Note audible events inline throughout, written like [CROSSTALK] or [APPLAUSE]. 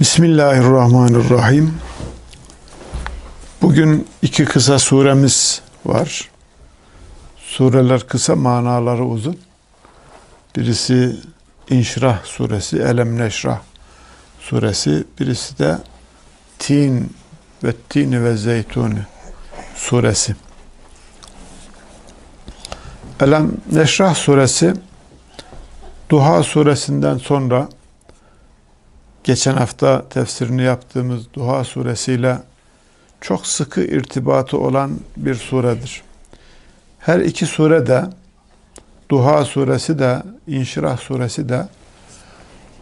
Bismillahirrahmanirrahim. Bugün iki kısa suremiz var. Sureler kısa, manaları uzun. Birisi İnşirah suresi, Elem Neşrah suresi. Birisi de Tin ve Tini ve Zeytuni suresi. Elem Neşrah suresi Duha suresinden sonra geçen hafta tefsirini yaptığımız Duha suresiyle çok sıkı irtibatı olan bir suredir. Her iki sure de Duha suresi de İnşirah suresi de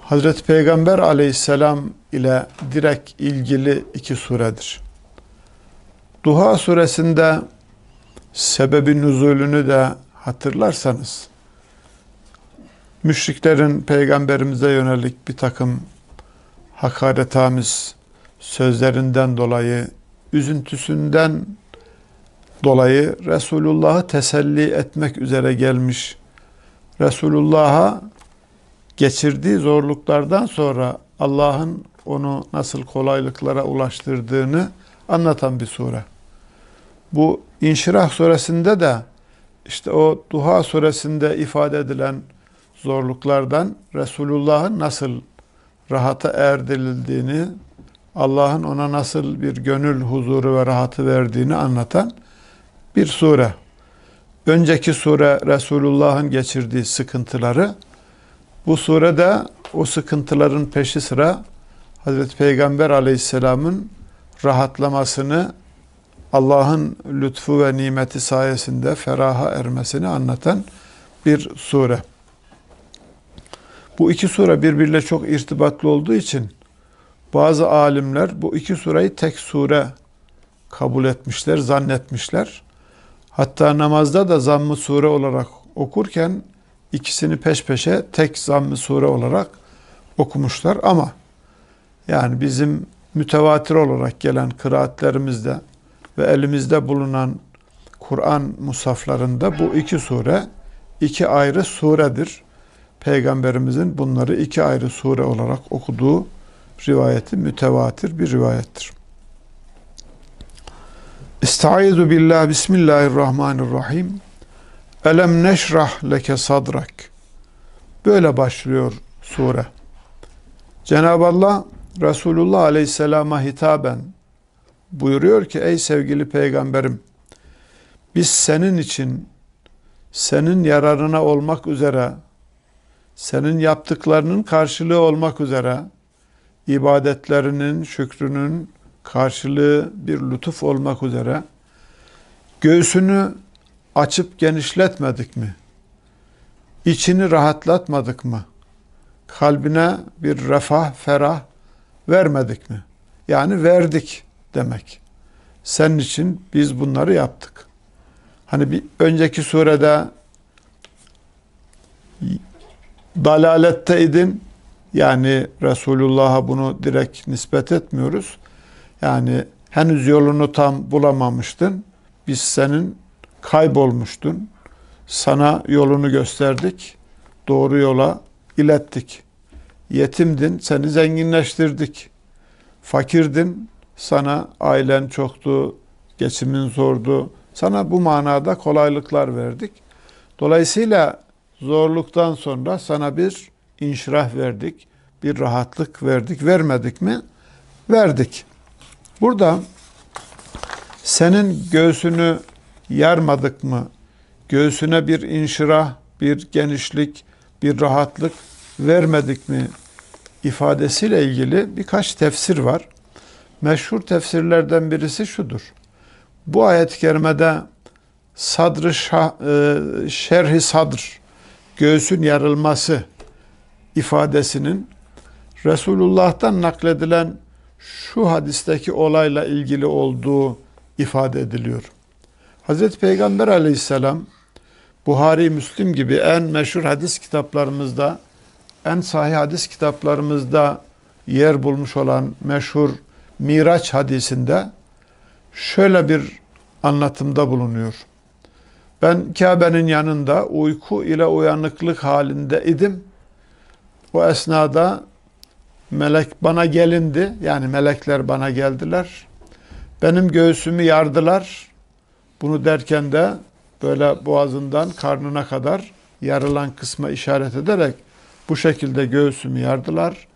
Hazreti Peygamber aleyhisselam ile direkt ilgili iki suredir. Duha suresinde sebebi nüzulünü de hatırlarsanız müşriklerin peygamberimize yönelik bir takım hakaretamiz sözlerinden dolayı, üzüntüsünden dolayı Resulullah'ı teselli etmek üzere gelmiş. Resulullah'a geçirdiği zorluklardan sonra Allah'ın onu nasıl kolaylıklara ulaştırdığını anlatan bir sure. Bu İnşirah suresinde de işte o Duha suresinde ifade edilen zorluklardan Resulullah'ın nasıl rahata erdirildiğini, Allah'ın ona nasıl bir gönül huzuru ve rahatı verdiğini anlatan bir sure. Önceki sure Resulullah'ın geçirdiği sıkıntıları, bu surede o sıkıntıların peşi sıra Hazreti Peygamber aleyhisselamın rahatlamasını, Allah'ın lütfu ve nimeti sayesinde feraha ermesini anlatan bir sure. Bu iki sure birbiriyle çok irtibatlı olduğu için bazı alimler bu iki sureyi tek sure kabul etmişler, zannetmişler. Hatta namazda da zamm-ı sure olarak okurken ikisini peş peşe tek zamm-ı sure olarak okumuşlar ama yani bizim mütevatir olarak gelen kıraatlerimizde ve elimizde bulunan Kur'an musaflarında bu iki sure iki ayrı suredir. Peygamberimizin bunları iki ayrı sure olarak okuduğu rivayeti mütevatir bir rivayettir. Estaizu billah bismillahirrahmanirrahim. Elem neşrah leke sadrak. Böyle başlıyor sure. Cenab-ı Allah Resulullah Aleyhisselam'a hitaben buyuruyor ki ey sevgili peygamberim biz senin için senin yararına olmak üzere senin yaptıklarının karşılığı olmak üzere ibadetlerinin, şükrünün karşılığı bir lütuf olmak üzere göğsünü açıp genişletmedik mi? İçini rahatlatmadık mı? Kalbine bir refah, ferah vermedik mi? Yani verdik demek. Senin için biz bunları yaptık. Hani bir önceki surede dalaletteydin. Yani Resulullah'a bunu direkt nispet etmiyoruz. Yani henüz yolunu tam bulamamıştın. Biz senin kaybolmuştun. Sana yolunu gösterdik. Doğru yola ilettik. Yetimdin, seni zenginleştirdik. Fakirdin, sana ailen çoktu, geçimin zordu. Sana bu manada kolaylıklar verdik. Dolayısıyla zorluktan sonra sana bir inşirah verdik, bir rahatlık verdik. Vermedik mi? Verdik. Burada senin göğsünü yarmadık mı? Göğsüne bir inşirah, bir genişlik, bir rahatlık vermedik mi? ifadesiyle ilgili birkaç tefsir var. Meşhur tefsirlerden birisi şudur. Bu ayet-i kerimede sadrı şah, e, şerhi sadr göğsün yarılması ifadesinin Resulullah'tan nakledilen şu hadisteki olayla ilgili olduğu ifade ediliyor. Hazreti Peygamber aleyhisselam Buhari, Müslim gibi en meşhur hadis kitaplarımızda, en sahih hadis kitaplarımızda yer bulmuş olan meşhur Miraç hadisinde şöyle bir anlatımda bulunuyor. Ben Kabe'nin yanında uyku ile uyanıklık halinde idim. O esnada melek bana gelindi. Yani melekler bana geldiler. Benim göğsümü yardılar. Bunu derken de böyle boğazından karnına kadar yarılan kısma işaret ederek bu şekilde göğsümü yardılar.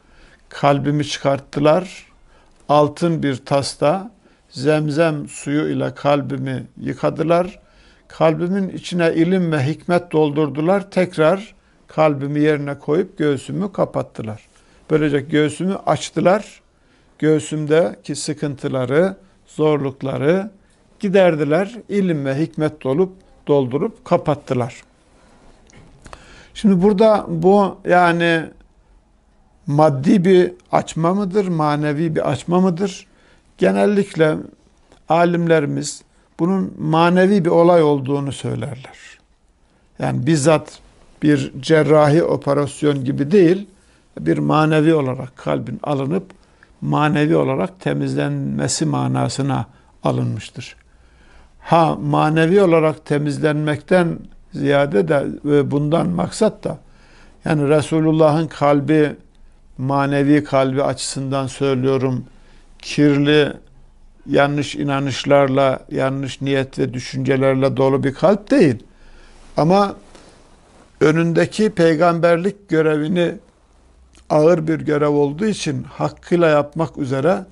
Kalbimi çıkarttılar. Altın bir tasta zemzem suyu ile kalbimi yıkadılar. Kalbimin içine ilim ve hikmet doldurdular. Tekrar kalbimi yerine koyup göğsümü kapattılar. Böylece göğsümü açtılar. Göğsümdeki sıkıntıları, zorlukları giderdiler. İlim ve hikmet dolup doldurup kapattılar. Şimdi burada bu yani maddi bir açma mıdır, manevi bir açma mıdır? Genellikle alimlerimiz bunun manevi bir olay olduğunu söylerler. Yani bizzat bir cerrahi operasyon gibi değil, bir manevi olarak kalbin alınıp manevi olarak temizlenmesi manasına alınmıştır. Ha manevi olarak temizlenmekten ziyade de ve bundan maksat da yani Resulullah'ın kalbi manevi kalbi açısından söylüyorum kirli yanlış inanışlarla, yanlış niyet ve düşüncelerle dolu bir kalp değil. Ama önündeki peygamberlik görevini ağır bir görev olduğu için hakkıyla yapmak üzere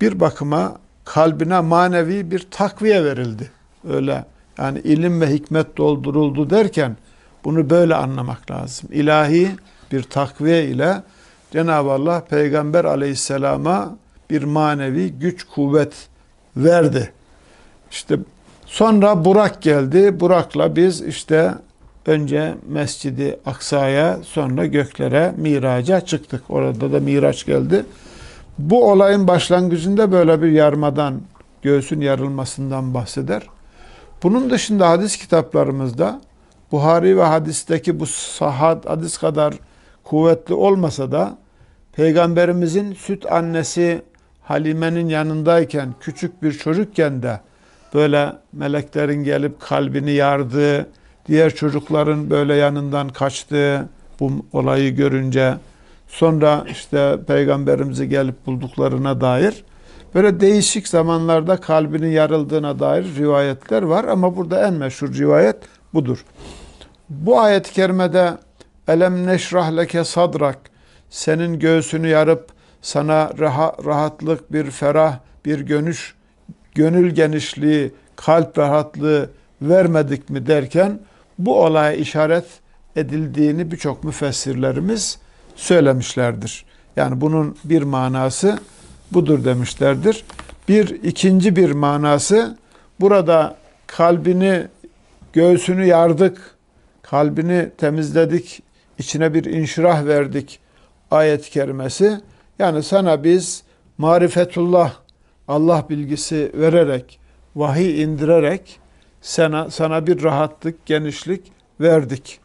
bir bakıma kalbine manevi bir takviye verildi. Öyle yani ilim ve hikmet dolduruldu derken bunu böyle anlamak lazım. İlahi bir takviye ile Cenab-ı Allah Peygamber aleyhisselama bir manevi güç kuvvet verdi. İşte sonra Burak geldi. Burak'la biz işte önce Mescidi Aksa'ya sonra göklere miraca çıktık. Orada da miraç geldi. Bu olayın başlangıcında böyle bir yarmadan, göğsün yarılmasından bahseder. Bunun dışında hadis kitaplarımızda Buhari ve hadisteki bu sahat hadis kadar kuvvetli olmasa da Peygamberimizin süt annesi Halime'nin yanındayken küçük bir çocukken de böyle meleklerin gelip kalbini yardığı, diğer çocukların böyle yanından kaçtığı bu olayı görünce sonra işte peygamberimizi gelip bulduklarına dair böyle değişik zamanlarda kalbinin yarıldığına dair rivayetler var ama burada en meşhur rivayet budur. Bu ayet-i kerimede elem neşrah leke sadrak senin göğsünü yarıp sana rahatlık, bir ferah, bir gönüş, gönül genişliği, kalp rahatlığı vermedik mi derken bu olaya işaret edildiğini birçok müfessirlerimiz söylemişlerdir. Yani bunun bir manası budur demişlerdir. Bir ikinci bir manası burada kalbini, göğsünü yardık, kalbini temizledik, içine bir inşirah verdik ayet-i kerimesi. Yani sana biz marifetullah, Allah bilgisi vererek, vahiy indirerek sana, sana bir rahatlık, genişlik verdik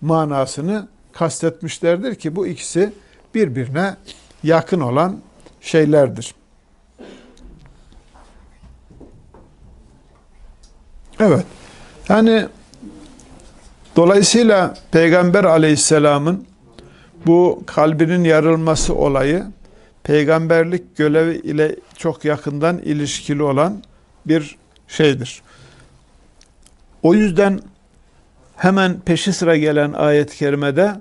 manasını kastetmişlerdir ki bu ikisi birbirine yakın olan şeylerdir. Evet. Yani dolayısıyla Peygamber Aleyhisselam'ın bu kalbinin yarılması olayı peygamberlik görevi ile çok yakından ilişkili olan bir şeydir. O yüzden hemen peşi sıra gelen ayet-i kerimede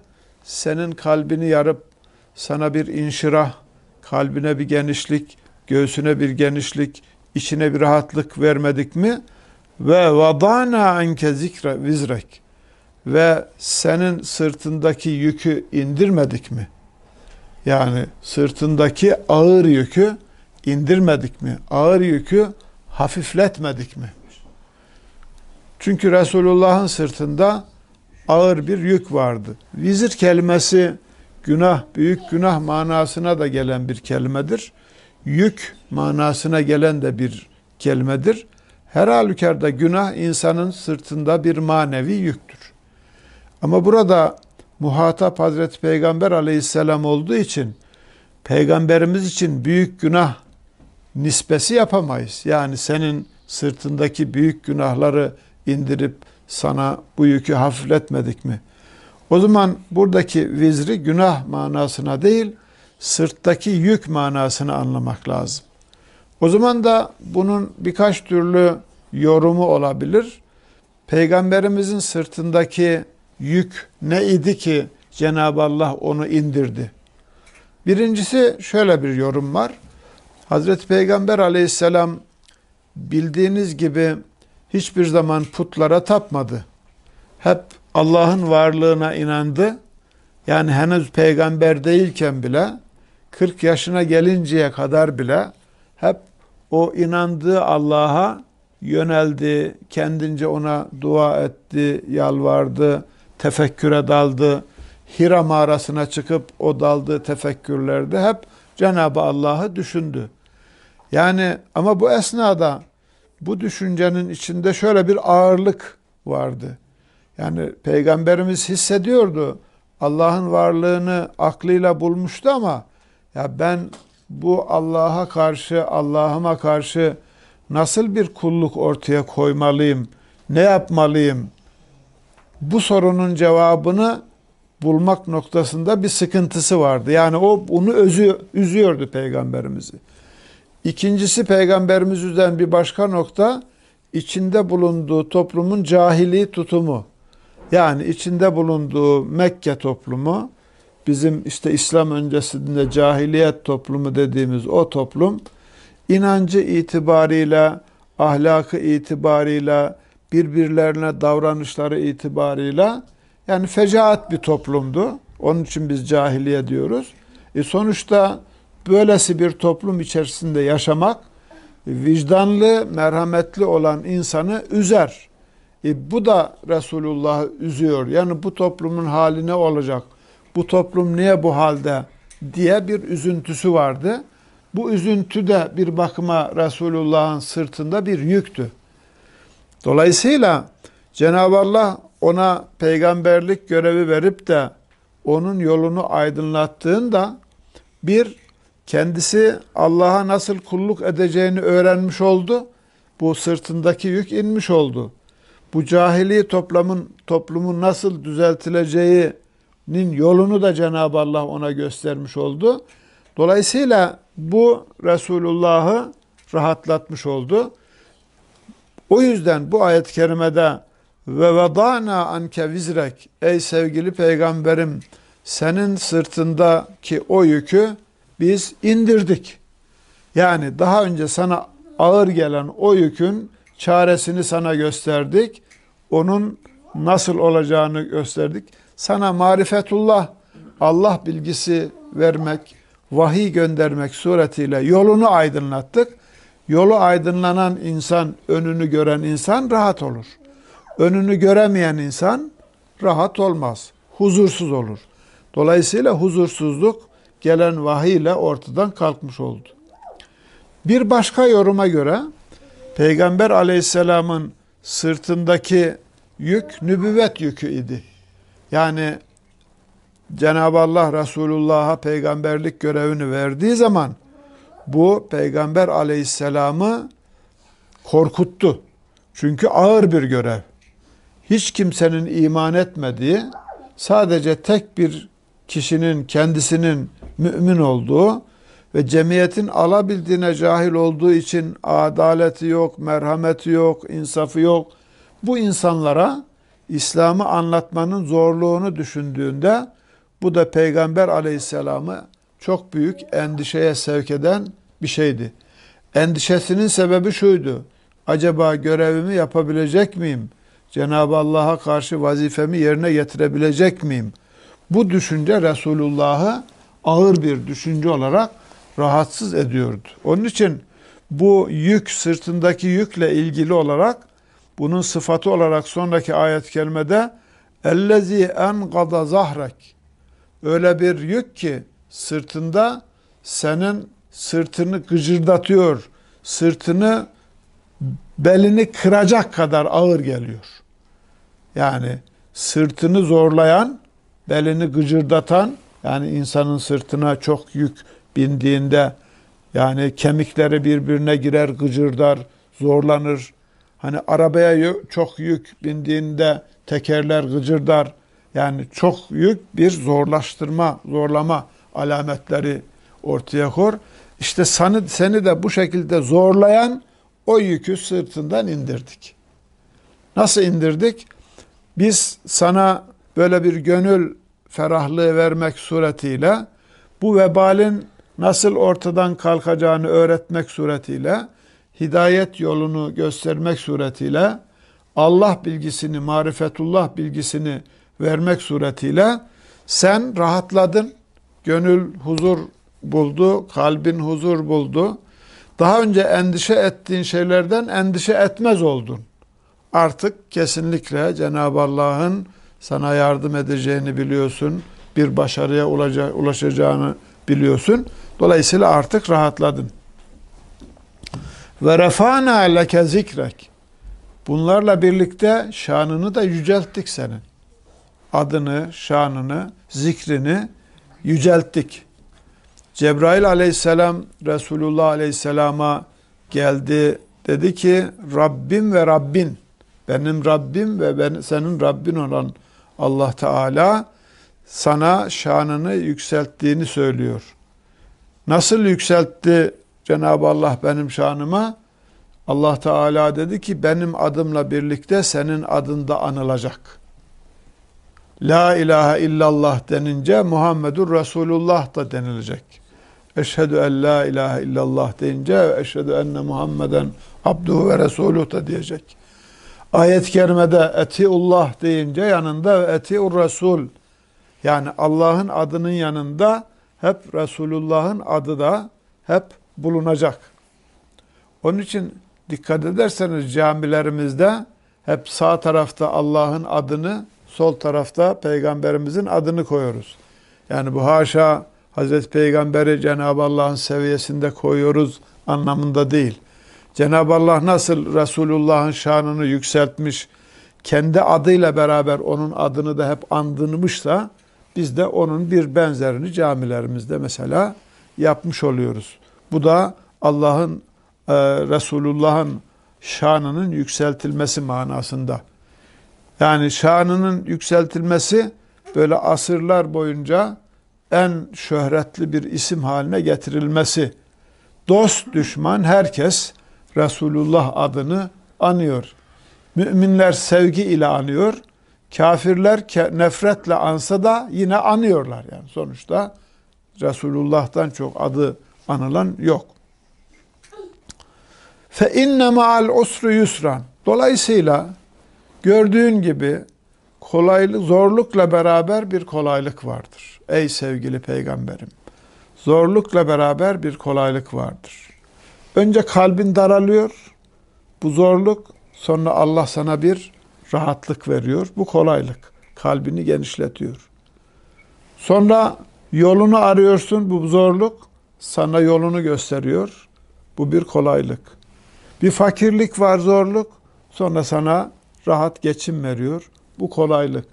senin kalbini yarıp sana bir inşirah, kalbine bir genişlik, göğsüne bir genişlik, içine bir rahatlık vermedik mi? Ve vadana anke zikre vizrek ve senin sırtındaki yükü indirmedik mi? Yani sırtındaki ağır yükü indirmedik mi? Ağır yükü hafifletmedik mi? Çünkü Resulullah'ın sırtında ağır bir yük vardı. Vizir kelimesi günah, büyük günah manasına da gelen bir kelimedir. yük manasına gelen de bir kelimedir. Her halükarda günah insanın sırtında bir manevi yüktür. Ama burada muhatap Hazreti Peygamber aleyhisselam olduğu için peygamberimiz için büyük günah nispesi yapamayız. Yani senin sırtındaki büyük günahları indirip sana bu yükü hafifletmedik mi? O zaman buradaki vizri günah manasına değil, sırttaki yük manasını anlamak lazım. O zaman da bunun birkaç türlü yorumu olabilir. Peygamberimizin sırtındaki yük ne idi ki Cenab-ı Allah onu indirdi? Birincisi şöyle bir yorum var. Hazreti Peygamber aleyhisselam bildiğiniz gibi hiçbir zaman putlara tapmadı. Hep Allah'ın varlığına inandı. Yani henüz peygamber değilken bile 40 yaşına gelinceye kadar bile hep o inandığı Allah'a yöneldi, kendince ona dua etti, yalvardı, tefekküre daldı. Hira mağarasına çıkıp o daldığı tefekkürlerde hep Cenab-ı Allah'ı düşündü. Yani ama bu esnada bu düşüncenin içinde şöyle bir ağırlık vardı. Yani peygamberimiz hissediyordu. Allah'ın varlığını aklıyla bulmuştu ama ya ben bu Allah'a karşı, Allah'ıma karşı nasıl bir kulluk ortaya koymalıyım? Ne yapmalıyım? Bu sorunun cevabını bulmak noktasında bir sıkıntısı vardı. Yani o bunu özü, üzüyordu peygamberimizi. İkincisi peygamberimiz üzen bir başka nokta içinde bulunduğu toplumun cahili tutumu. Yani içinde bulunduğu Mekke toplumu bizim işte İslam öncesinde cahiliyet toplumu dediğimiz o toplum inancı itibarıyla, ahlakı itibarıyla, birbirlerine davranışları itibarıyla yani fecaat bir toplumdu. Onun için biz cahiliye diyoruz. E sonuçta böylesi bir toplum içerisinde yaşamak vicdanlı, merhametli olan insanı üzer. E bu da Resulullah'ı üzüyor. Yani bu toplumun hali ne olacak? Bu toplum niye bu halde? diye bir üzüntüsü vardı. Bu üzüntü de bir bakıma Resulullah'ın sırtında bir yüktü. Dolayısıyla Cenab-ı Allah ona peygamberlik görevi verip de onun yolunu aydınlattığında bir kendisi Allah'a nasıl kulluk edeceğini öğrenmiş oldu. Bu sırtındaki yük inmiş oldu. Bu cahili toplumun toplumun nasıl düzeltileceğinin yolunu da Cenab-ı Allah ona göstermiş oldu. Dolayısıyla bu Resulullah'ı rahatlatmış oldu. O yüzden bu ayet-i kerimede ve vedana anke vizrek ey sevgili peygamberim senin sırtındaki o yükü biz indirdik. Yani daha önce sana ağır gelen o yükün çaresini sana gösterdik. Onun nasıl olacağını gösterdik. Sana marifetullah, Allah bilgisi vermek, vahiy göndermek suretiyle yolunu aydınlattık. Yolu aydınlanan insan, önünü gören insan rahat olur. Önünü göremeyen insan rahat olmaz. Huzursuz olur. Dolayısıyla huzursuzluk gelen vahiy ile ortadan kalkmış oldu. Bir başka yoruma göre Peygamber aleyhisselamın sırtındaki yük nübüvvet yükü idi. Yani Cenab-ı Allah Resulullah'a peygamberlik görevini verdiği zaman bu peygamber aleyhisselamı korkuttu. Çünkü ağır bir görev. Hiç kimsenin iman etmediği, sadece tek bir kişinin kendisinin mümin olduğu ve cemiyetin alabildiğine cahil olduğu için adaleti yok, merhameti yok, insafı yok. Bu insanlara İslam'ı anlatmanın zorluğunu düşündüğünde bu da Peygamber aleyhisselamı çok büyük endişeye sevk eden bir şeydi. Endişesinin sebebi şuydu. Acaba görevimi yapabilecek miyim? Cenab-ı Allah'a karşı vazifemi yerine getirebilecek miyim? Bu düşünce Resulullah'ı ağır bir düşünce olarak rahatsız ediyordu. Onun için bu yük sırtındaki yükle ilgili olarak bunun sıfatı olarak sonraki ayet-i kerimede ellezi engada zahrek öyle bir yük ki sırtında senin sırtını gıcırdatıyor. Sırtını belini kıracak kadar ağır geliyor. Yani sırtını zorlayan, belini gıcırdatan yani insanın sırtına çok yük bindiğinde yani kemikleri birbirine girer, gıcırdar, zorlanır. Hani arabaya çok yük bindiğinde tekerler gıcırdar. Yani çok yük bir zorlaştırma, zorlama alametleri ortaya kor. İşte seni, seni de bu şekilde zorlayan o yükü sırtından indirdik. Nasıl indirdik? Biz sana böyle bir gönül ferahlığı vermek suretiyle bu vebalin nasıl ortadan kalkacağını öğretmek suretiyle hidayet yolunu göstermek suretiyle Allah bilgisini, marifetullah bilgisini vermek suretiyle sen rahatladın. Gönül huzur buldu, kalbin huzur buldu. Daha önce endişe ettiğin şeylerden endişe etmez oldun. Artık kesinlikle Cenab-ı Allah'ın sana yardım edeceğini biliyorsun. Bir başarıya ulaşacağını biliyorsun. Dolayısıyla artık rahatladın. Ve refana leke zikrek. Bunlarla birlikte şanını da yücelttik senin. Adını, şanını, zikrini yücelttik. Cebrail aleyhisselam Resulullah aleyhisselama geldi. Dedi ki Rabbim ve Rabbin benim Rabbim ve ben, senin Rabbin olan Allah Teala sana şanını yükselttiğini söylüyor. Nasıl yükseltti Cenab-ı Allah benim şanıma? Allah Teala dedi ki benim adımla birlikte senin adında anılacak. La ilahe illallah denince Muhammedur Resulullah da denilecek. Eşhedü en la ilahe illallah deyince eşhedü enne Muhammeden abduhu ve resuluh da diyecek. Ayet-i kerimede etiullah deyince yanında etiur resul yani Allah'ın adının yanında hep Resulullah'ın adı da hep bulunacak. Onun için dikkat ederseniz camilerimizde hep sağ tarafta Allah'ın adını, sol tarafta peygamberimizin adını koyuyoruz. Yani bu haşa Hazreti Peygamberi Cenab-ı Allah'ın seviyesinde koyuyoruz anlamında değil. Cenab-ı Allah nasıl Resulullah'ın şanını yükseltmiş, kendi adıyla beraber onun adını da hep andırmışsa, biz de onun bir benzerini camilerimizde mesela yapmış oluyoruz. Bu da Allah'ın, e, Resulullah'ın şanının yükseltilmesi manasında. Yani şanının yükseltilmesi böyle asırlar boyunca en şöhretli bir isim haline getirilmesi. Dost düşman herkes Resulullah adını anıyor. Müminler sevgi ile anıyor. Kafirler nefretle ansa da yine anıyorlar yani sonuçta Resulullah'tan çok adı anılan yok. Fe inne ma'al usru yusran. Dolayısıyla gördüğün gibi kolaylık, zorlukla beraber bir kolaylık vardır. Ey sevgili peygamberim. Zorlukla beraber bir kolaylık vardır. Önce kalbin daralıyor. Bu zorluk sonra Allah sana bir rahatlık veriyor. Bu kolaylık. Kalbini genişletiyor. Sonra yolunu arıyorsun. Bu zorluk sana yolunu gösteriyor. Bu bir kolaylık. Bir fakirlik var zorluk. Sonra sana rahat geçim veriyor. Bu kolaylık.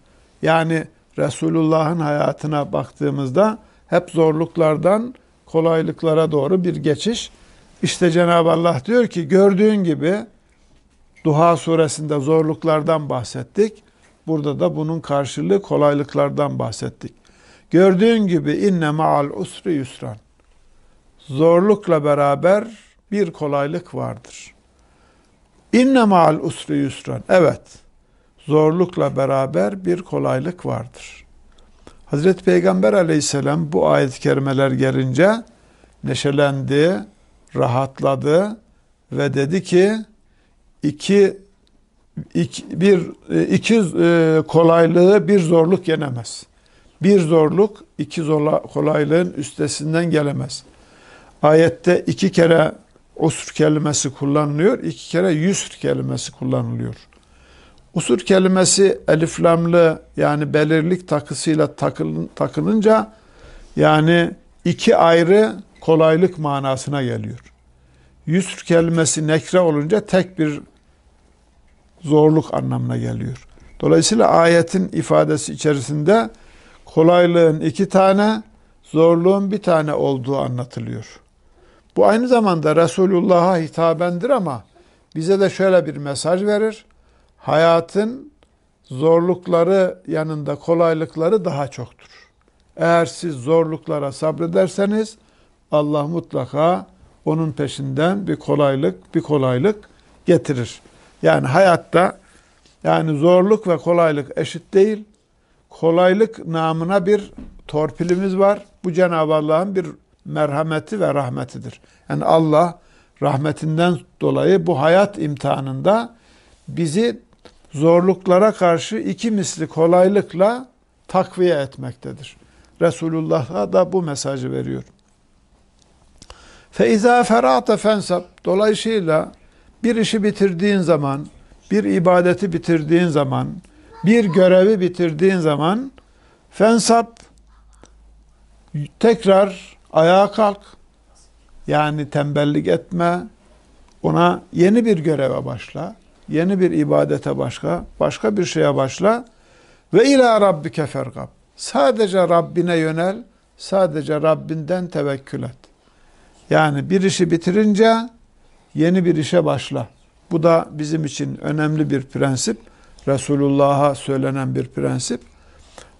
Yani Resulullah'ın hayatına baktığımızda hep zorluklardan kolaylıklara doğru bir geçiş işte Cenab-ı Allah diyor ki gördüğün gibi Duha suresinde zorluklardan bahsettik. Burada da bunun karşılığı kolaylıklardan bahsettik. Gördüğün gibi inne ma'al usri yusran. Zorlukla beraber bir kolaylık vardır. İnne ma'al usri yusran. Evet. Zorlukla beraber bir kolaylık vardır. Hazreti Peygamber aleyhisselam bu ayet-i kerimeler gelince neşelendi, rahatladı ve dedi ki iki, iki bir iki e, kolaylığı bir zorluk yenemez. Bir zorluk iki zorla, kolaylığın üstesinden gelemez. Ayette iki kere usur kelimesi kullanılıyor, iki kere yusr kelimesi kullanılıyor. Usur kelimesi eliflamlı yani belirlik takısıyla takılın, takılınca yani iki ayrı kolaylık manasına geliyor. Yusr kelimesi nekre olunca tek bir zorluk anlamına geliyor. Dolayısıyla ayetin ifadesi içerisinde kolaylığın iki tane, zorluğun bir tane olduğu anlatılıyor. Bu aynı zamanda Resulullah'a hitabendir ama bize de şöyle bir mesaj verir. Hayatın zorlukları yanında kolaylıkları daha çoktur. Eğer siz zorluklara sabrederseniz Allah mutlaka onun peşinden bir kolaylık, bir kolaylık getirir. Yani hayatta yani zorluk ve kolaylık eşit değil. Kolaylık namına bir torpilimiz var. Bu Cenab-ı Allah'ın bir merhameti ve rahmetidir. Yani Allah rahmetinden dolayı bu hayat imtihanında bizi zorluklara karşı iki misli kolaylıkla takviye etmektedir. Resulullah'a da bu mesajı veriyor. Feiza ferate fensab. Dolayısıyla bir işi bitirdiğin zaman, bir ibadeti bitirdiğin zaman, bir görevi bitirdiğin zaman fensab tekrar ayağa kalk. Yani tembellik etme. Ona yeni bir göreve başla. Yeni bir ibadete başla. Başka bir şeye başla. Ve ila rabbike fergab. Sadece Rabbine yönel. Sadece Rabbinden tevekkül et. Yani bir işi bitirince yeni bir işe başla. Bu da bizim için önemli bir prensip. Resulullah'a söylenen bir prensip.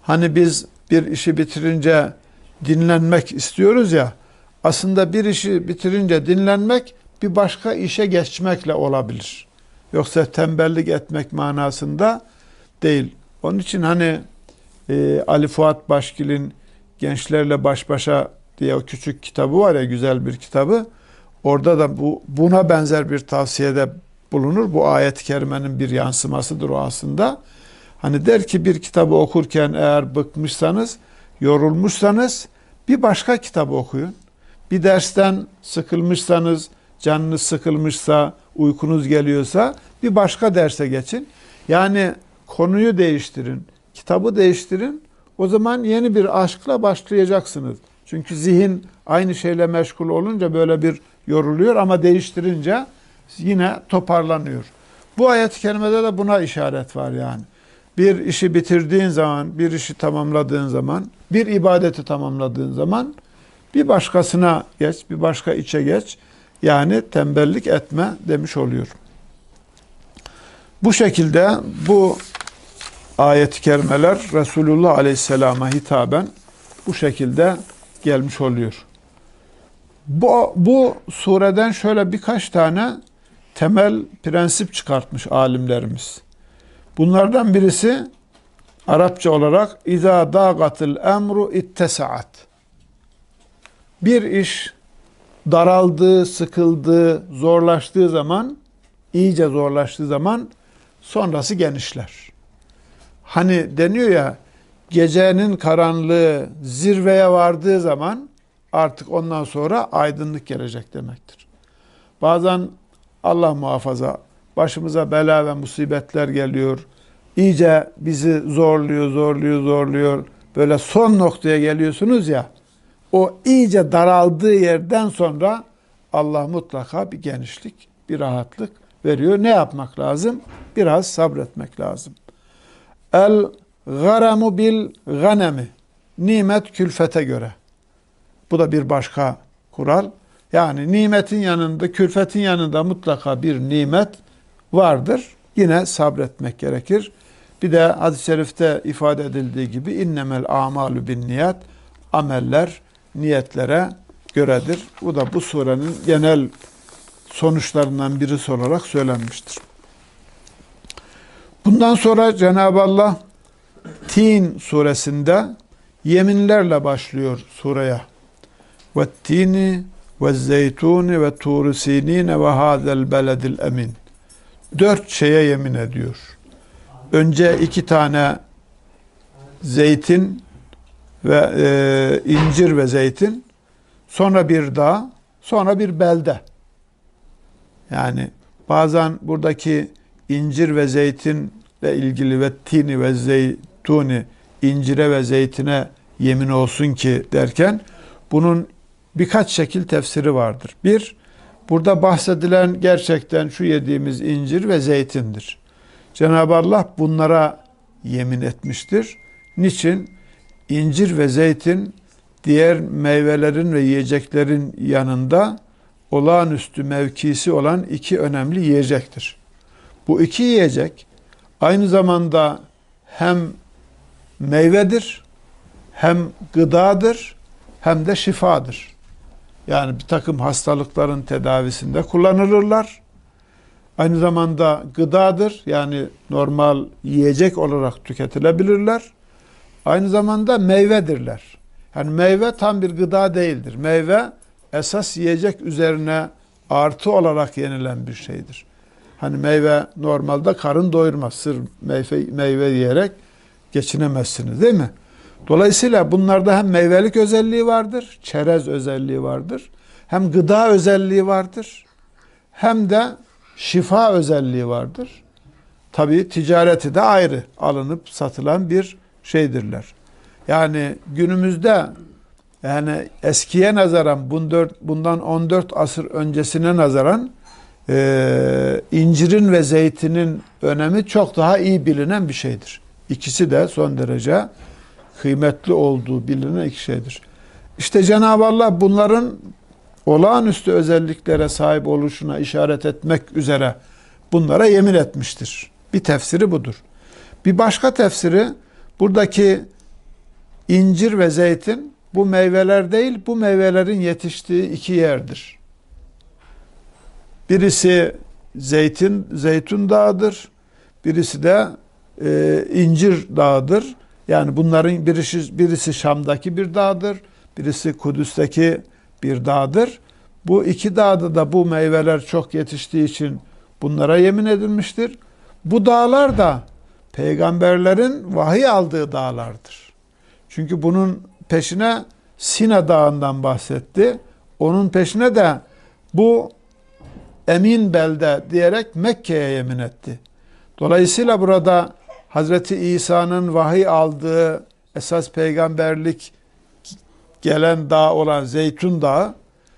Hani biz bir işi bitirince dinlenmek istiyoruz ya. Aslında bir işi bitirince dinlenmek bir başka işe geçmekle olabilir. Yoksa tembellik etmek manasında değil. Onun için hani e, Ali Fuat Başkil'in Gençlerle Baş Başa diye o küçük kitabı var ya güzel bir kitabı. Orada da bu buna benzer bir tavsiyede bulunur. Bu ayet-i kerimenin bir yansımasıdır o aslında. Hani der ki bir kitabı okurken eğer bıkmışsanız, yorulmuşsanız bir başka kitabı okuyun. Bir dersten sıkılmışsanız, canınız sıkılmışsa, uykunuz geliyorsa bir başka derse geçin. Yani konuyu değiştirin, kitabı değiştirin. O zaman yeni bir aşkla başlayacaksınız. Çünkü zihin aynı şeyle meşgul olunca böyle bir yoruluyor ama değiştirince yine toparlanıyor. Bu ayet-i kerimede de buna işaret var yani. Bir işi bitirdiğin zaman, bir işi tamamladığın zaman, bir ibadeti tamamladığın zaman bir başkasına geç, bir başka içe geç. Yani tembellik etme demiş oluyor. Bu şekilde bu ayet-i kerimeler Resulullah Aleyhisselam'a hitaben bu şekilde gelmiş oluyor. Bu, bu sureden şöyle birkaç tane temel prensip çıkartmış alimlerimiz. Bunlardan birisi Arapça olarak İza dağatil emru ittesaat. Bir iş daraldığı, sıkıldığı, zorlaştığı zaman, iyice zorlaştığı zaman sonrası genişler. Hani deniyor ya gecenin karanlığı zirveye vardığı zaman artık ondan sonra aydınlık gelecek demektir. Bazen Allah muhafaza başımıza bela ve musibetler geliyor. İyice bizi zorluyor, zorluyor, zorluyor. Böyle son noktaya geliyorsunuz ya. O iyice daraldığı yerden sonra Allah mutlaka bir genişlik, bir rahatlık veriyor. Ne yapmak lazım? Biraz sabretmek lazım. El Garamu bil ganemi. Nimet külfete göre. Bu da bir başka kural. Yani nimetin yanında, külfetin yanında mutlaka bir nimet vardır. Yine sabretmek gerekir. Bir de hadis-i şerifte ifade edildiği gibi innemel amalu bin niyet ameller niyetlere göredir. Bu da bu surenin genel sonuçlarından birisi olarak söylenmiştir. Bundan sonra Cenab-ı Allah Tin suresinde yeminlerle başlıyor sureye. Ve tini ve zeytuni ve turu sinine ve hazel beledil emin. Dört şeye yemin ediyor. Önce iki tane zeytin ve e, incir ve zeytin, sonra bir dağ, sonra bir belde. Yani bazen buradaki incir ve zeytinle ilgili ve tini ve zeyt zeytuni incire ve zeytine yemin olsun ki derken bunun birkaç şekil tefsiri vardır. Bir, burada bahsedilen gerçekten şu yediğimiz incir ve zeytindir. Cenab-ı Allah bunlara yemin etmiştir. Niçin? İncir ve zeytin diğer meyvelerin ve yiyeceklerin yanında olağanüstü mevkisi olan iki önemli yiyecektir. Bu iki yiyecek aynı zamanda hem meyvedir, hem gıdadır, hem de şifadır. Yani bir takım hastalıkların tedavisinde kullanılırlar. Aynı zamanda gıdadır. Yani normal yiyecek olarak tüketilebilirler. Aynı zamanda meyvedirler. Yani meyve tam bir gıda değildir. Meyve esas yiyecek üzerine artı olarak yenilen bir şeydir. Hani meyve normalde karın doyurmaz. Sır meyve, meyve yiyerek geçinemezsiniz değil mi? Dolayısıyla bunlarda hem meyvelik özelliği vardır, çerez özelliği vardır. Hem gıda özelliği vardır. Hem de şifa özelliği vardır. Tabi ticareti de ayrı alınıp satılan bir şeydirler. Yani günümüzde yani eskiye nazaran bundan 14 asır öncesine nazaran e, incirin ve zeytinin önemi çok daha iyi bilinen bir şeydir. İkisi de son derece kıymetli olduğu bilinen iki şeydir. İşte Cenab-ı Allah bunların olağanüstü özelliklere sahip oluşuna işaret etmek üzere bunlara yemin etmiştir. Bir tefsiri budur. Bir başka tefsiri buradaki incir ve zeytin bu meyveler değil, bu meyvelerin yetiştiği iki yerdir. Birisi zeytin, zeytun dağıdır. Birisi de e, incir dağıdır. Yani bunların birisi, birisi Şam'daki bir dağdır. Birisi Kudüs'teki bir dağdır. Bu iki dağda da bu meyveler çok yetiştiği için bunlara yemin edilmiştir. Bu dağlar da peygamberlerin vahiy aldığı dağlardır. Çünkü bunun peşine Sina Dağı'ndan bahsetti. Onun peşine de bu emin belde diyerek Mekke'ye yemin etti. Dolayısıyla burada Hazreti İsa'nın vahiy aldığı esas peygamberlik gelen dağ olan Zeytun Dağı,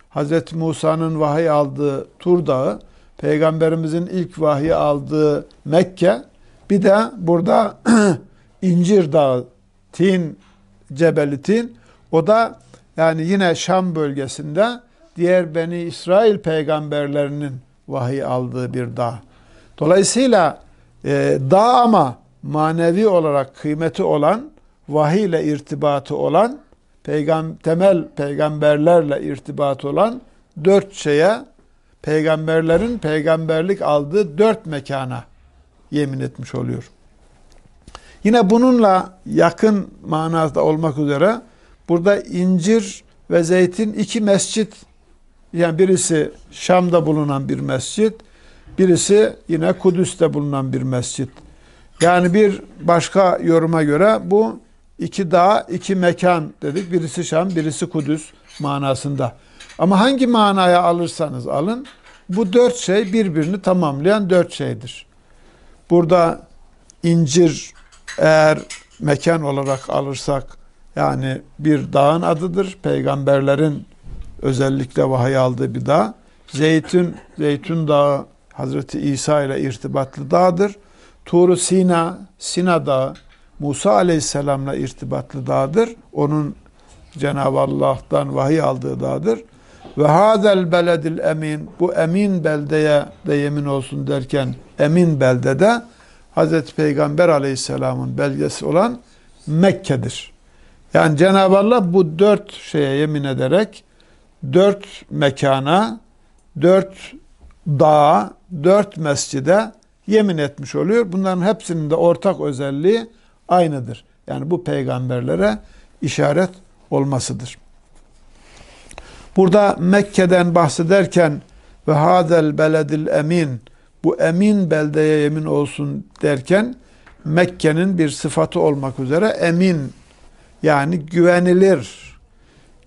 Hazreti Musa'nın vahiy aldığı Tur Dağı, Peygamberimizin ilk vahiy aldığı Mekke, bir de burada [CLEARS THROAT] İncir Dağı, Tin, Cebeli Tin, o da yani yine Şam bölgesinde diğer Beni İsrail peygamberlerinin vahiy aldığı bir dağ. Dolayısıyla e, dağ ama manevi olarak kıymeti olan, vahiy ile irtibatı olan, peygam temel peygamberlerle irtibatı olan dört şeye, peygamberlerin peygamberlik aldığı dört mekana yemin etmiş oluyor. Yine bununla yakın manada olmak üzere burada incir ve zeytin iki mescit yani birisi Şam'da bulunan bir mescit, birisi yine Kudüs'te bulunan bir mescit. Yani bir başka yoruma göre bu iki dağ, iki mekan dedik. Birisi Şam, birisi Kudüs manasında. Ama hangi manaya alırsanız alın, bu dört şey birbirini tamamlayan dört şeydir. Burada incir eğer mekan olarak alırsak yani bir dağın adıdır. Peygamberlerin özellikle vahiy aldığı bir dağ. Zeytun, Zeytun Dağı Hazreti İsa ile irtibatlı dağdır. Tur Sina, Sina Dağı Musa Aleyhisselam'la irtibatlı dağdır. Onun Cenab-ı Allah'tan vahiy aldığı dağdır. Ve hazel beledil emin bu emin beldeye de yemin olsun derken emin beldede Hazreti Peygamber Aleyhisselam'ın belgesi olan Mekke'dir. Yani Cenab-ı Allah bu dört şeye yemin ederek dört mekana, dört dağa, dört mescide yemin etmiş oluyor. Bunların hepsinin de ortak özelliği aynıdır. Yani bu peygamberlere işaret olmasıdır. Burada Mekke'den bahsederken ve hadel beledil emin bu emin beldeye yemin olsun derken Mekke'nin bir sıfatı olmak üzere emin yani güvenilir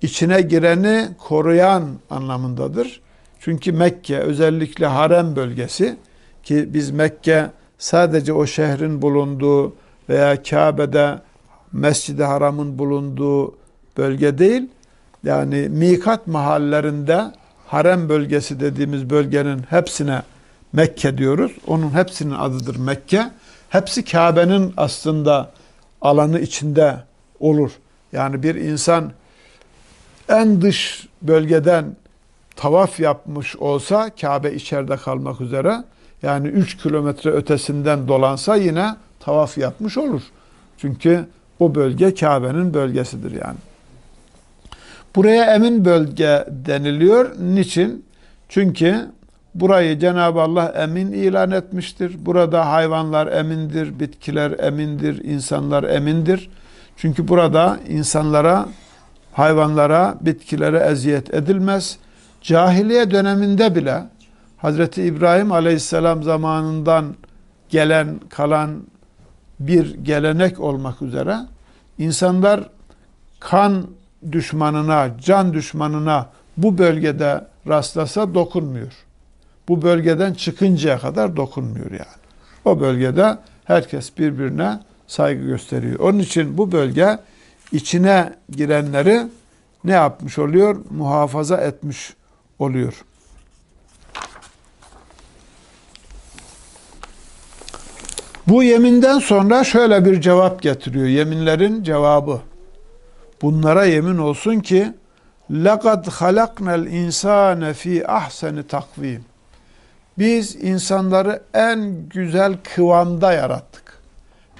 içine gireni koruyan anlamındadır. Çünkü Mekke özellikle harem bölgesi ki biz Mekke sadece o şehrin bulunduğu veya Kabe'de Mescid-i Haram'ın bulunduğu bölge değil, yani mikat mahallerinde harem bölgesi dediğimiz bölgenin hepsine Mekke diyoruz. Onun hepsinin adıdır Mekke. Hepsi Kabe'nin aslında alanı içinde olur. Yani bir insan en dış bölgeden tavaf yapmış olsa Kabe içeride kalmak üzere yani 3 kilometre ötesinden dolansa yine tavaf yapmış olur. Çünkü o bölge Kabe'nin bölgesidir yani. Buraya emin bölge deniliyor. Niçin? Çünkü burayı Cenab-ı Allah emin ilan etmiştir. Burada hayvanlar emindir, bitkiler emindir, insanlar emindir. Çünkü burada insanlara, hayvanlara, bitkilere eziyet edilmez. Cahiliye döneminde bile Hazreti İbrahim Aleyhisselam zamanından gelen, kalan bir gelenek olmak üzere insanlar kan düşmanına, can düşmanına bu bölgede rastlasa dokunmuyor. Bu bölgeden çıkıncaya kadar dokunmuyor yani. O bölgede herkes birbirine saygı gösteriyor. Onun için bu bölge içine girenleri ne yapmış oluyor? Muhafaza etmiş oluyor. Bu yeminden sonra şöyle bir cevap getiriyor. Yeminlerin cevabı. Bunlara yemin olsun ki لَقَدْ خَلَقْنَا الْاِنْسَانَ ف۪ي ahseni takvim. Biz insanları en güzel kıvamda yarattık.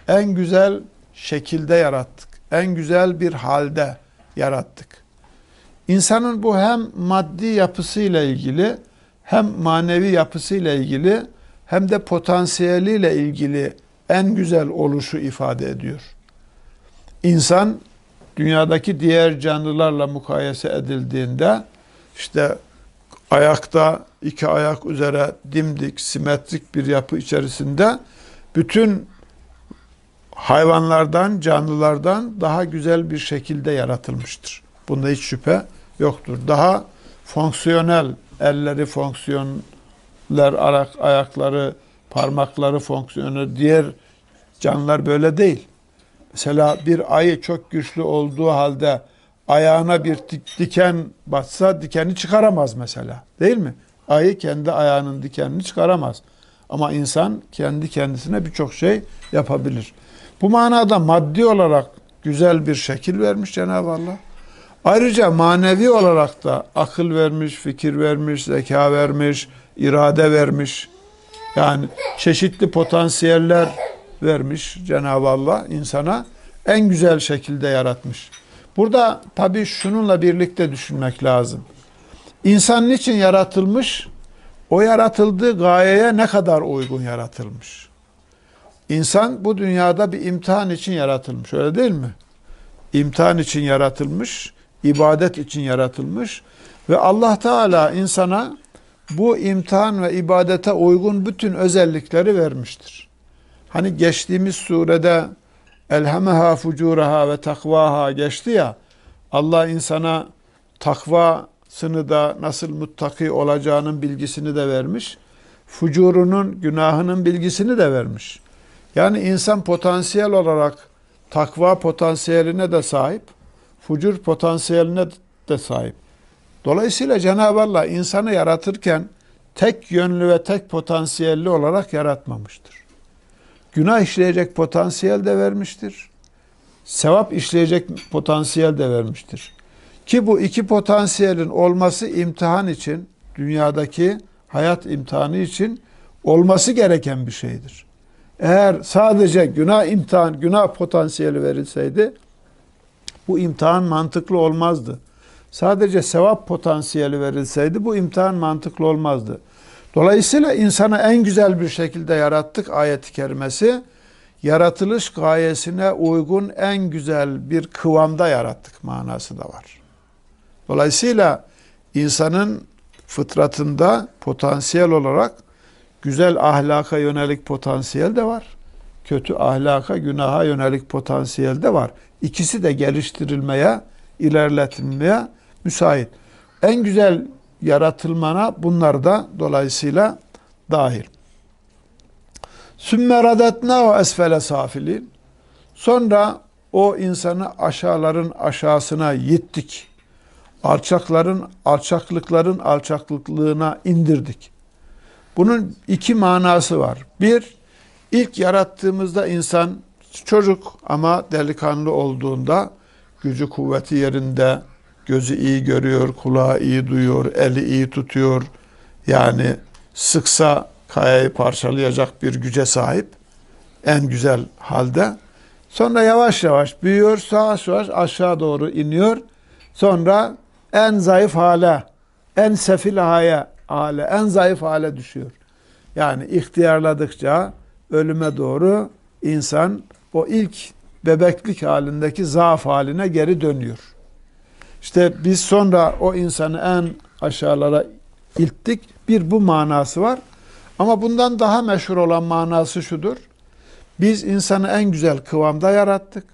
En güzel şekilde yarattık. En güzel bir halde yarattık. İnsanın bu hem maddi yapısıyla ilgili hem manevi yapısıyla ilgili hem de potansiyeliyle ilgili en güzel oluşu ifade ediyor. İnsan dünyadaki diğer canlılarla mukayese edildiğinde işte ayakta iki ayak üzere dimdik, simetrik bir yapı içerisinde bütün hayvanlardan, canlılardan daha güzel bir şekilde yaratılmıştır. Bunda hiç şüphe yoktur. Daha fonksiyonel, elleri fonksiyonlar, ayakları, parmakları fonksiyonel, diğer canlılar böyle değil. Mesela bir ayı çok güçlü olduğu halde ayağına bir diken batsa dikeni çıkaramaz mesela. Değil mi? Ayı kendi ayağının dikenini çıkaramaz. Ama insan kendi kendisine birçok şey yapabilir. Bu manada maddi olarak güzel bir şekil vermiş Cenab-ı Allah. Ayrıca manevi olarak da akıl vermiş, fikir vermiş, zeka vermiş, irade vermiş. Yani çeşitli potansiyeller vermiş Cenab-ı Allah insana en güzel şekilde yaratmış. Burada tabii şununla birlikte düşünmek lazım. İnsan niçin yaratılmış? O yaratıldığı gayeye ne kadar uygun yaratılmış? İnsan bu dünyada bir imtihan için yaratılmış. Öyle değil mi? İmtihan için yaratılmış, ibadet için yaratılmış ve Allah Teala insana bu imtihan ve ibadete uygun bütün özellikleri vermiştir. Hani geçtiğimiz surede elhemeha fucuraha ve takvaha geçti ya Allah insana takvasını da nasıl muttaki olacağının bilgisini de vermiş. Fucurunun, günahının bilgisini de vermiş. Yani insan potansiyel olarak takva potansiyeline de sahip, fucur potansiyeline de sahip. Dolayısıyla Cenab-ı Allah insanı yaratırken tek yönlü ve tek potansiyelli olarak yaratmamıştır. Günah işleyecek potansiyel de vermiştir. Sevap işleyecek potansiyel de vermiştir. Ki bu iki potansiyelin olması imtihan için, dünyadaki hayat imtihanı için olması gereken bir şeydir. Eğer sadece günah imtihan, günah potansiyeli verilseydi bu imtihan mantıklı olmazdı. Sadece sevap potansiyeli verilseydi bu imtihan mantıklı olmazdı. Dolayısıyla insanı en güzel bir şekilde yarattık ayet-i kerimesi. Yaratılış gayesine uygun en güzel bir kıvamda yarattık manası da var. Dolayısıyla insanın fıtratında potansiyel olarak güzel ahlaka yönelik potansiyel de var. Kötü ahlaka, günaha yönelik potansiyel de var. İkisi de geliştirilmeye, ilerletilmeye müsait. En güzel yaratılmana bunlar da dolayısıyla dahil. Sümme radetna ve esfele safilin. Sonra o insanı aşağıların aşağısına yittik. alçakların alçaklıkların alçaklıklığına indirdik. Bunun iki manası var. Bir, ilk yarattığımızda insan çocuk ama delikanlı olduğunda gücü kuvveti yerinde, gözü iyi görüyor, kulağı iyi duyuyor, eli iyi tutuyor. Yani sıksa kayayı parçalayacak bir güce sahip. En güzel halde. Sonra yavaş yavaş büyüyor, yavaş yavaş aşağı doğru iniyor. Sonra en zayıf hale, en sefil hale, hale, en zayıf hale düşüyor. Yani ihtiyarladıkça ölüme doğru insan o ilk bebeklik halindeki zaaf haline geri dönüyor. İşte biz sonra o insanı en aşağılara ilttik. Bir bu manası var. Ama bundan daha meşhur olan manası şudur. Biz insanı en güzel kıvamda yarattık.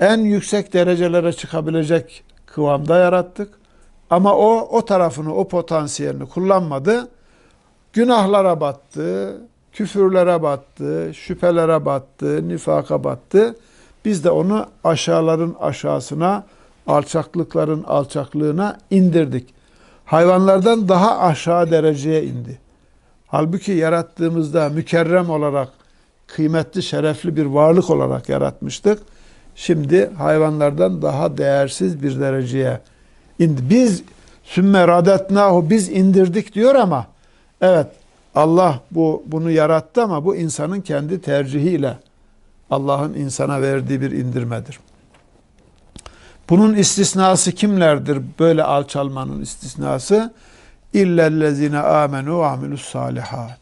En yüksek derecelere çıkabilecek kıvamda yarattık. Ama o o tarafını, o potansiyelini kullanmadı. Günahlara battı, küfürlere battı, şüphelere battı, nifaka battı. Biz de onu aşağıların aşağısına, alçaklıkların alçaklığına indirdik. Hayvanlardan daha aşağı dereceye indi. Halbuki yarattığımızda mükerrem olarak, kıymetli, şerefli bir varlık olarak yaratmıştık. Şimdi hayvanlardan daha değersiz bir dereceye indi. Biz sümme radetnahu biz indirdik diyor ama evet Allah bu bunu yarattı ama bu insanın kendi tercihiyle Allah'ın insana verdiği bir indirmedir. Bunun istisnası kimlerdir? Böyle alçalmanın istisnası illellezine amenu ve amilus salihat.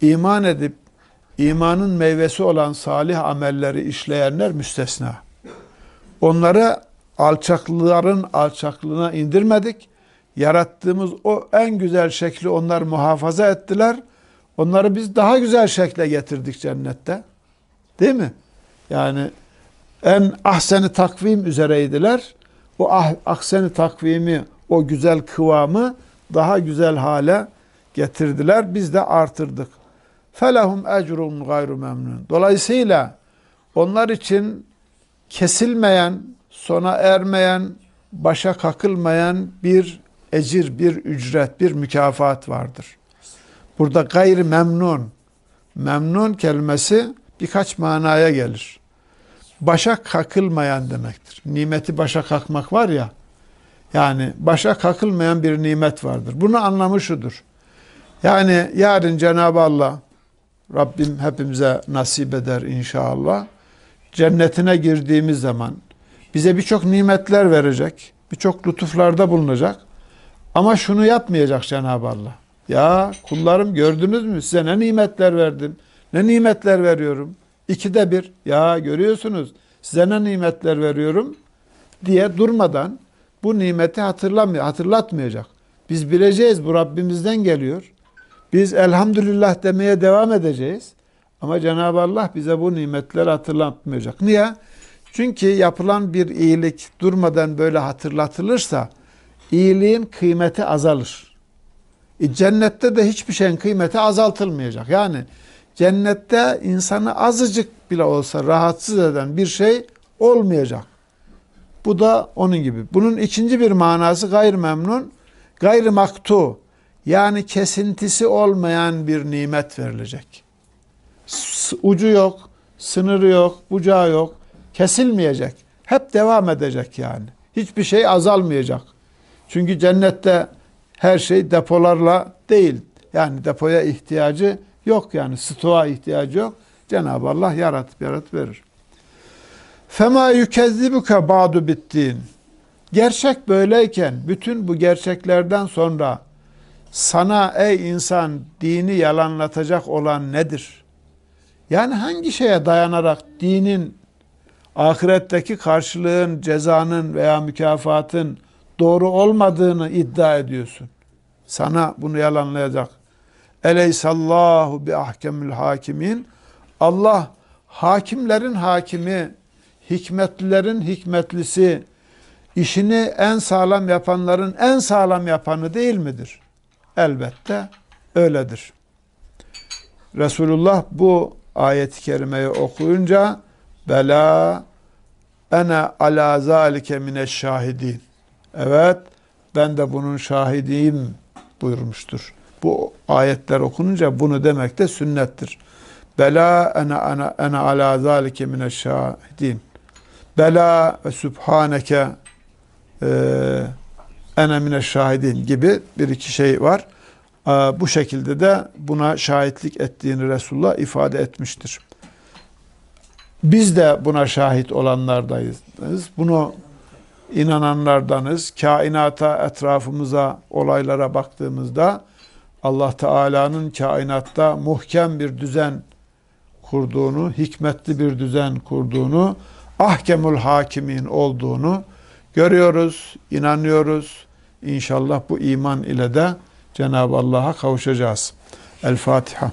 İman edip imanın meyvesi olan salih amelleri işleyenler müstesna. Onları alçaklıların alçaklığına indirmedik. Yarattığımız o en güzel şekli onlar muhafaza ettiler. Onları biz daha güzel şekle getirdik cennette. Değil mi? Yani en ahseni takvim üzereydiler. O ah, ahseni takvimi, o güzel kıvamı daha güzel hale getirdiler. Biz de artırdık. Felahum ecrun gayru memnun. Dolayısıyla onlar için kesilmeyen, sona ermeyen, başa kakılmayan bir ecir, bir ücret, bir mükafat vardır. Burada gayri memnun. Memnun kelimesi birkaç manaya gelir. Başa kakılmayan demektir. Nimeti başa kakmak var ya, yani başa kakılmayan bir nimet vardır. Bunu anlamı şudur. Yani yarın Cenab-ı Allah Rabbim hepimize nasip eder inşallah. Cennetine girdiğimiz zaman bize birçok nimetler verecek. Birçok lütuflarda bulunacak. Ama şunu yapmayacak Cenab-ı Allah. Ya kullarım gördünüz mü size ne nimetler verdim. Ne nimetler veriyorum. İkide bir ya görüyorsunuz size ne nimetler veriyorum diye durmadan bu nimeti hatırlamıyor, hatırlatmayacak. Biz bileceğiz bu Rabbimizden geliyor. Biz elhamdülillah demeye devam edeceğiz. Ama Cenab-ı Allah bize bu nimetleri hatırlatmayacak. Niye? Çünkü yapılan bir iyilik durmadan böyle hatırlatılırsa iyiliğin kıymeti azalır. E, cennette de hiçbir şeyin kıymeti azaltılmayacak. Yani cennette insanı azıcık bile olsa rahatsız eden bir şey olmayacak. Bu da onun gibi. Bunun ikinci bir manası gayr memnun, gayr maktu. Yani kesintisi olmayan bir nimet verilecek. Ucu yok, sınırı yok, bucağı yok. Kesilmeyecek. Hep devam edecek yani. Hiçbir şey azalmayacak. Çünkü cennette her şey depolarla değil. Yani depoya ihtiyacı yok yani. Stoğa ihtiyacı yok. Cenab-ı Allah yaratıp yaratıp verir. Fema yükezzibuke ba'du bittin. Gerçek böyleyken bütün bu gerçeklerden sonra sana ey insan dini yalanlatacak olan nedir? Yani hangi şeye dayanarak dinin ahiretteki karşılığın, cezanın veya mükafatın doğru olmadığını iddia ediyorsun. Sana bunu yalanlayacak. Eleysallahu bi ahkemül hakimin. Allah hakimlerin hakimi, hikmetlilerin hikmetlisi, işini en sağlam yapanların en sağlam yapanı değil midir? Elbette öyledir. Resulullah bu ayet-i kerimeyi okuyunca bela ene ala zalike mine şahidin. Evet ben de bunun şahidiyim buyurmuştur. Bu ayetler okununca bunu demek de sünnettir. Bela ene ana ene ala zalike mineşşahidin. Bela ve sübhaneke e, ene mineşşahidin gibi bir iki şey var. E, bu şekilde de buna şahitlik ettiğini Resulullah ifade etmiştir. Biz de buna şahit olanlardayız. Bunu inananlardanız. Kainata, etrafımıza, olaylara baktığımızda Allah Teala'nın kainatta muhkem bir düzen kurduğunu, hikmetli bir düzen kurduğunu, ahkemul hakimin olduğunu görüyoruz, inanıyoruz. İnşallah bu iman ile de Cenab-ı Allah'a kavuşacağız. El Fatiha.